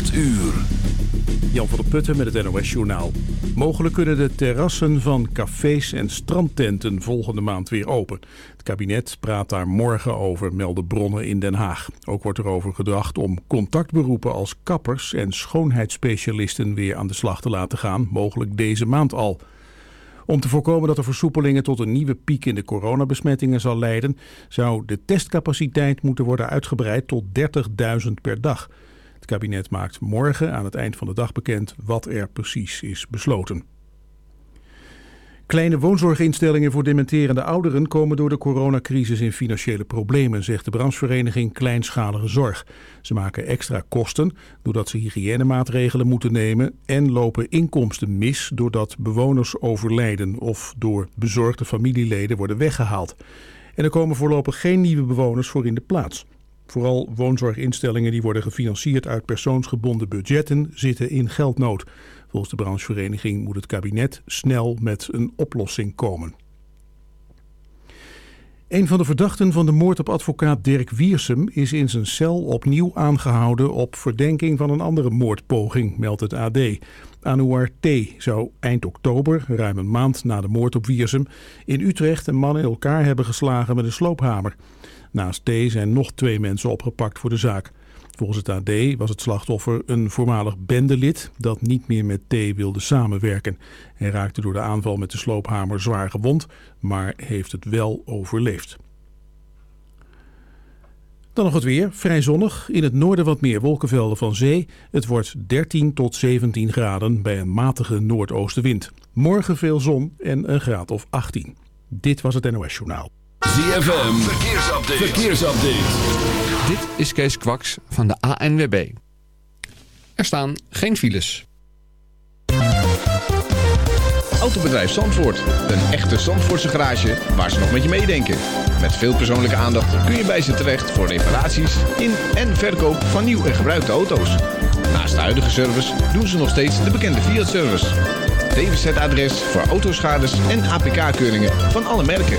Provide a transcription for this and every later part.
8 uur. Jan van der Putten met het NOS Journaal. Mogelijk kunnen de terrassen van cafés en strandtenten volgende maand weer open. Het kabinet praat daar morgen over, melden bronnen in Den Haag. Ook wordt er over gedacht om contactberoepen als kappers en schoonheidsspecialisten weer aan de slag te laten gaan, mogelijk deze maand al. Om te voorkomen dat de versoepelingen tot een nieuwe piek in de coronabesmettingen zal leiden, zou de testcapaciteit moeten worden uitgebreid tot 30.000 per dag. Het kabinet maakt morgen aan het eind van de dag bekend wat er precies is besloten. Kleine woonzorginstellingen voor dementerende ouderen komen door de coronacrisis in financiële problemen, zegt de branchevereniging Kleinschalige Zorg. Ze maken extra kosten doordat ze hygiënemaatregelen moeten nemen en lopen inkomsten mis doordat bewoners overlijden of door bezorgde familieleden worden weggehaald. En er komen voorlopig geen nieuwe bewoners voor in de plaats. Vooral woonzorginstellingen die worden gefinancierd uit persoonsgebonden budgetten zitten in geldnood. Volgens de branchevereniging moet het kabinet snel met een oplossing komen. Een van de verdachten van de moord op advocaat Dirk Wiersum is in zijn cel opnieuw aangehouden op verdenking van een andere moordpoging, meldt het AD. Anouar T. zou eind oktober, ruim een maand na de moord op Wiersum, in Utrecht een man in elkaar hebben geslagen met een sloophamer. Naast T zijn nog twee mensen opgepakt voor de zaak. Volgens het AD was het slachtoffer een voormalig bendelid dat niet meer met T wilde samenwerken. Hij raakte door de aanval met de sloophamer zwaar gewond, maar heeft het wel overleefd. Dan nog het weer. Vrij zonnig. In het noorden wat meer wolkenvelden van zee. Het wordt 13 tot 17 graden bij een matige noordoostenwind. Morgen veel zon en een graad of 18. Dit was het NOS Journaal. ZFM, verkeersupdate. verkeersupdate. Dit is Kees Kwaks van de ANWB. Er staan geen files. Autobedrijf Zandvoort. Een echte Zandvoortse garage waar ze nog met je meedenken. Met veel persoonlijke aandacht kun je bij ze terecht voor reparaties in en verkoop van nieuw en gebruikte auto's. Naast de huidige service doen ze nog steeds de bekende Fiat-service. DWZ-adres voor autoschades en APK-keuringen van alle merken.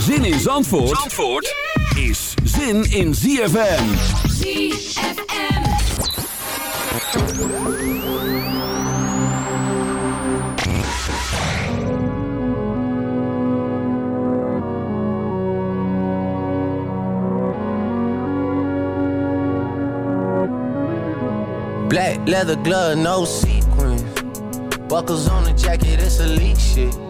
Zin in Zandvoort, Zandvoort is zin in ZFM. ZFM. Black leather glove, no sequins. Buckles on the jacket, it's elite shit.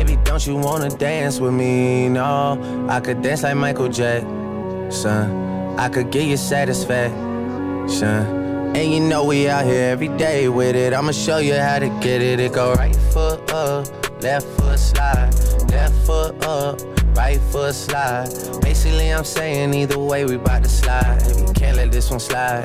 Baby, don't you wanna dance with me? No, I could dance like Michael Jackson. I could get you satisfaction. And you know we out here every day with it. I'ma show you how to get it. It go right foot up, left foot slide, left foot up, right foot slide. Basically, I'm saying either way we bout to slide. We can't let this one slide.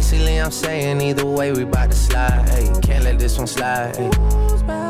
Basically, I'm saying either way we bout to slide. Hey, can't let this one slide. Hey.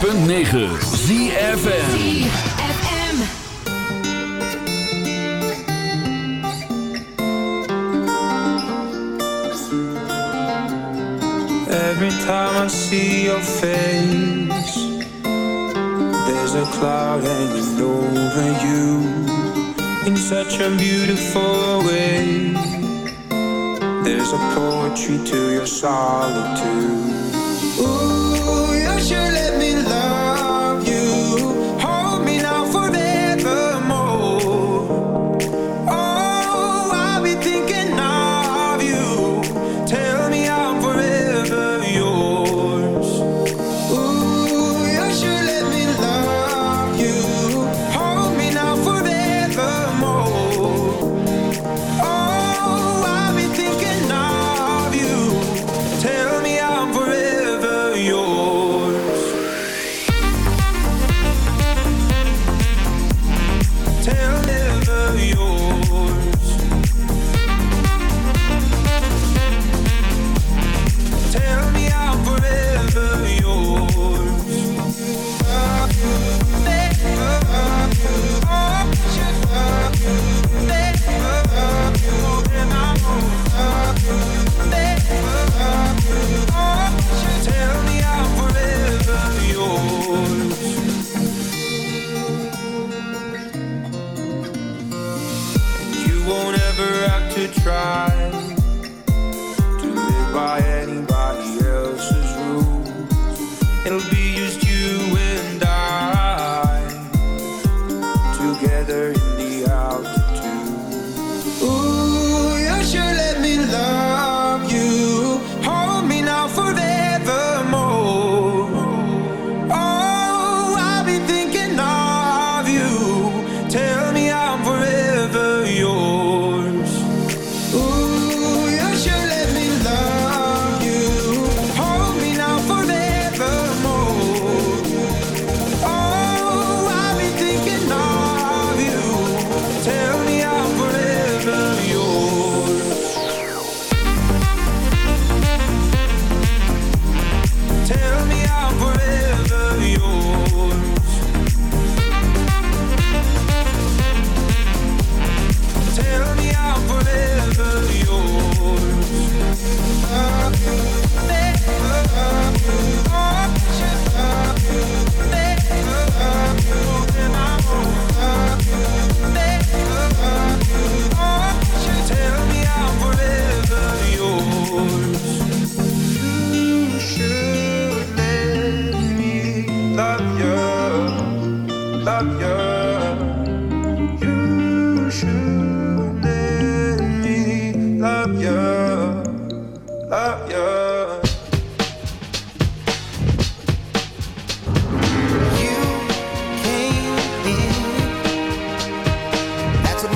106.9 ZFN Every time I see your face There's a cloud hanging over you In such a beautiful way. There's a poetry to your solitude.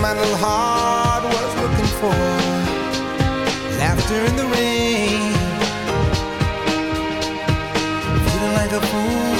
my little heart was looking for. Laughter in the rain. Feeling like a fool.